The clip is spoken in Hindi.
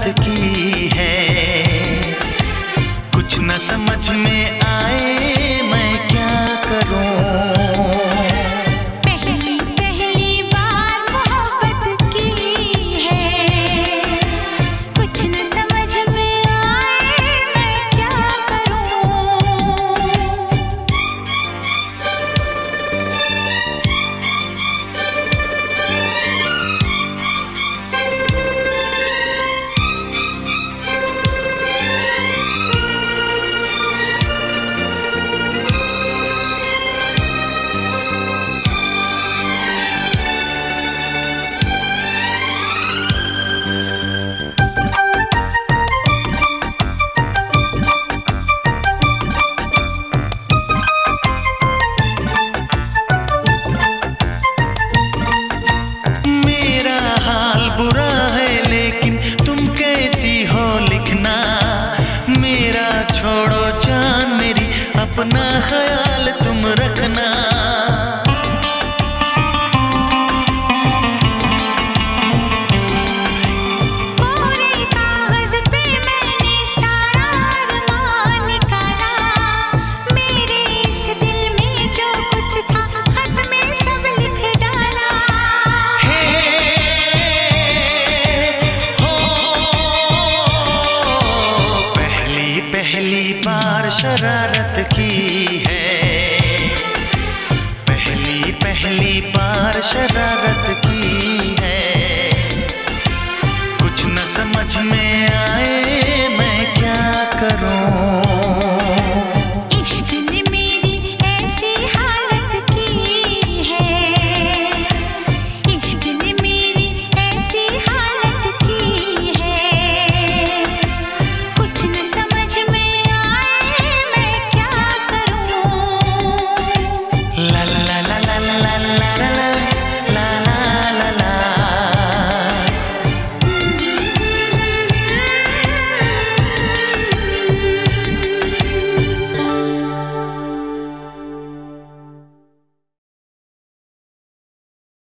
बात की है। कुछ न समझ में आए। अपना ख्याल शरारत की।